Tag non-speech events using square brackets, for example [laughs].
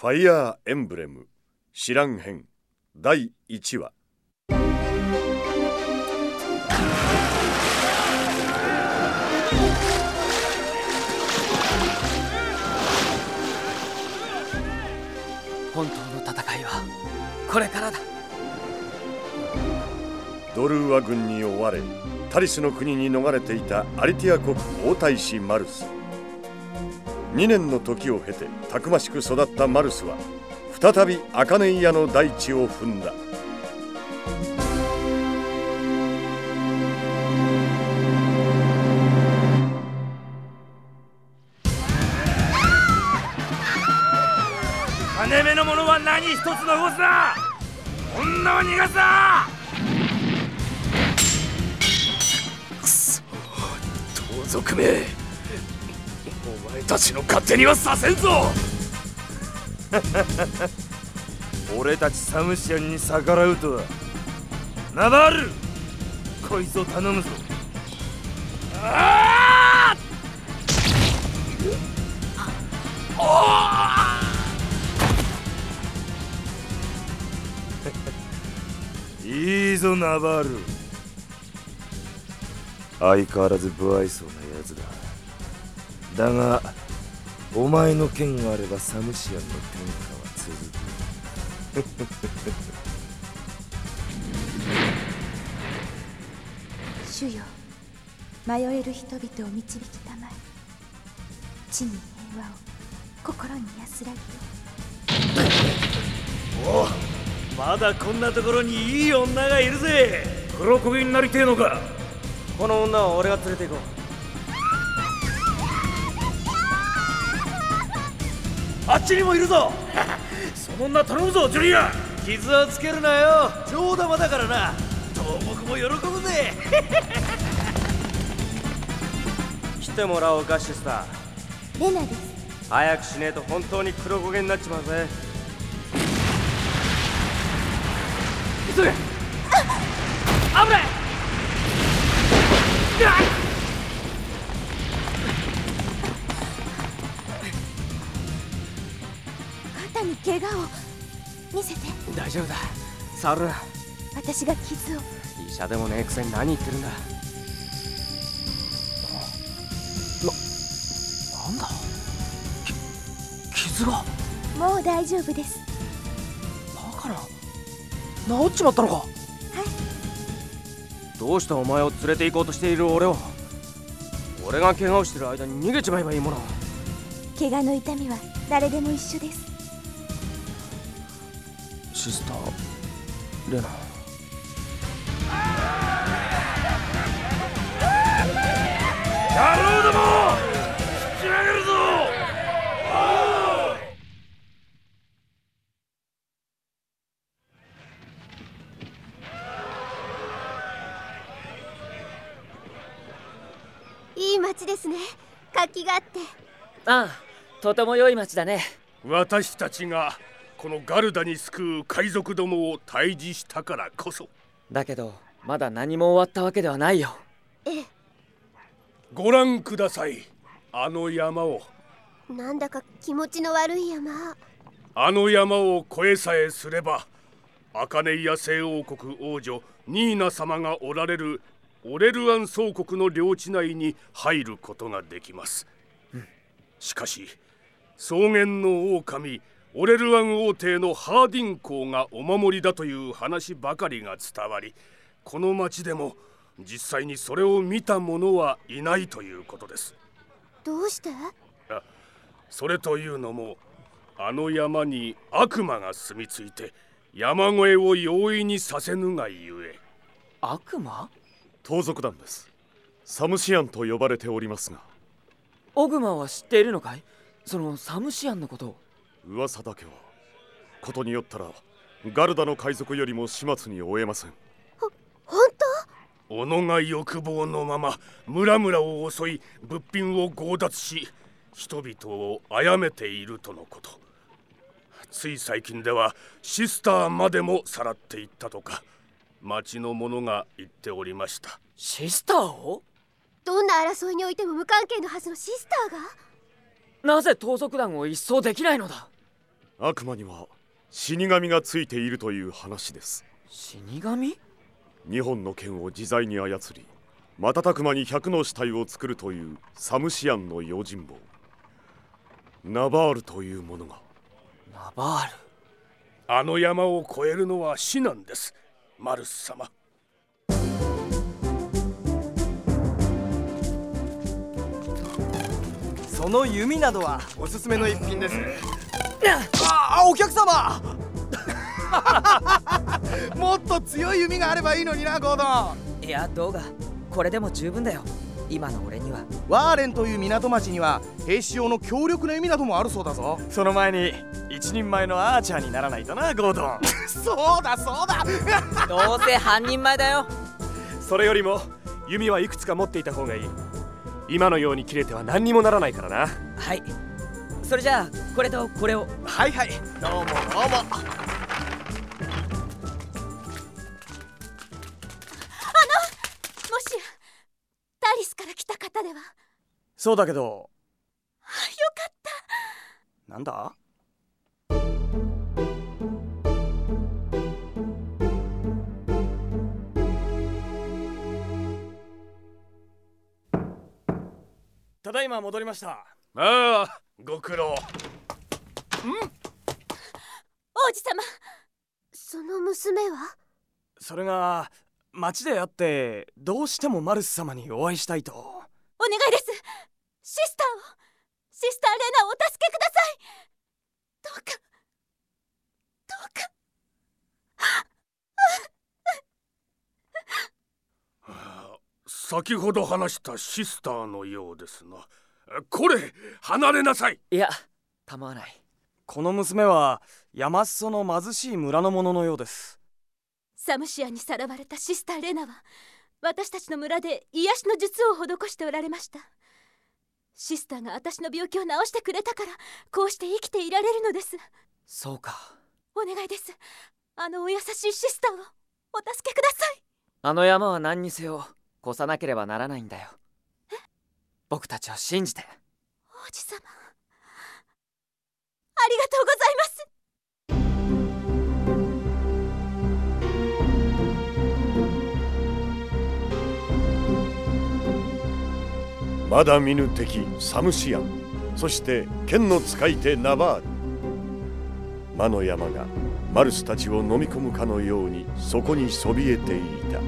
ファイヤーエンブレム知らん編第1話。本当の戦いはこれからだ。ドルーワ軍に追われタリスの国に逃れていたアリティア国王太子マルス2年の時を経てたくましく育ったマルスは再びアカネイアの大地を踏んだ。金目の者は何一つ残すな。女は逃がすな。くそ。盗賊めお前たちの勝手にはさせんぞ。[laughs] 俺たちサムシアンに逆らうとは。ナバールこいつを頼むぞ。ああ [laughs] いいぞナバール。相変わらず不愛想なやつだ。だがお前の剣があればサムシアンの天下は続く主よ迷える人々を導きたまえ地に平和を。心に安らぎを。まだこんなところにいい女がいるぜ。黒焦げになりてえのか。この女は俺が連れて行こうあっちにもいるぞ。[laughs] その女頼むぞジュリア。傷はつけるなよ。上玉だからな。東北も喜ぶぜ。[laughs] 来てもらおうかシスター。レナです。早くしねえと本当に黒焦げになっちまうぜ。急げ。危ない肩に怪我を見せて。大丈夫だ。触る。な私が傷を。医者でもねえくせに何言ってるんだ。ななんだ？き傷が？もう大丈夫です。だから治っちまったのか？はい。どうしてお前を連れて行こうとしている俺を？俺が怪我をしてる間に逃げちまえばいいもの。怪我の痛みは誰でも一緒ですシスター。レナ。野郎ども！引き上げるぞ！いい街ですね。活気があって。ああとても良い町だね。私たちがこのガルダに救う海賊どもを退治したからこそ。だけどまだ何も終わったわけではないよ。えご覧くださいあの山を。えなんだか気持ちの悪い山。あの山を越えさえすればアカネイア聖王国王女ニーナ様がおられるオレルアン総国の領地内に入ることができます、しかし草原の狼オレルアン王帝のハーディン公がお守りだという話ばかりが伝わりこの町でも実際にそれを見た者はいないということです。どうして？あそれというのもあの山に悪魔が住み着いて山越えを容易にさせぬがゆえ。悪魔？盗賊団です。サムシアンと呼ばれておりますが。オグマは知っているのかい？そのサムシアンのことを噂だけは。ことによったらガルダの海賊よりも始末に終えません。本己が欲望のまま村々を襲い物品を強奪し人々を殺めているとのこと。つい最近ではシスターまでもさらっていったとか町の者が言っておりました。シスターを？どんな争いにおいても無関係のはずのシスターが？なぜ盗賊団を一掃できないのだ？悪魔には死神がついているという話です。死神？2本の剣を自在に操り瞬く間に100の死体を作るというサムシアンの用心棒。ナバールというものが。ナバール？あの山を越えるのは死なんですマルス様。その弓などはおすすめの一品ですあお客様。[laughs] もっと強い弓があればいいのになゴードン。いやどうがこれでも十分だよ。今の俺には。ワーレンという港町には兵士用の強力な弓などもあるそうだぞ。その前に一人前のアーチャーにならないとなゴードン。そうだそうだ。[laughs] どうせ半人前だよ。それよりも弓はいくつか持っていた方がいい。今のように切れては何にもならないからな。はいそれじゃあこれとこれを。はいはい。どうもどうも。あのもしやタリスから来た方では。そうだけど。よかった。なんだ？ただいま戻りました。ああご苦労。王子様その娘は？それが町で会ってどうしてもマルス様にお会いしたいと。お願いです。シスターを。シスターレナをお助けください。どうかどうか。先ほど話したシスターのようですなこれ離れなさい。いや構わない。この娘は山裾の貧しい村の者のようです。サムシアにさらわれたシスターレナは私たちの村で癒しの術を施しておられました。シスターが私の病気を治してくれたからこうして生きていられるのです。そうか。お願いです。あのお優しいシスターをお助けください。あの山は何にせよ越さなければならないんだよ僕たちを信じて。王子様。ありがとうございます。まだ見ぬ敵サムシアン。そして剣の使い手ナバール。魔の山がマルスたちを飲み込むかのようにそこにそびえていた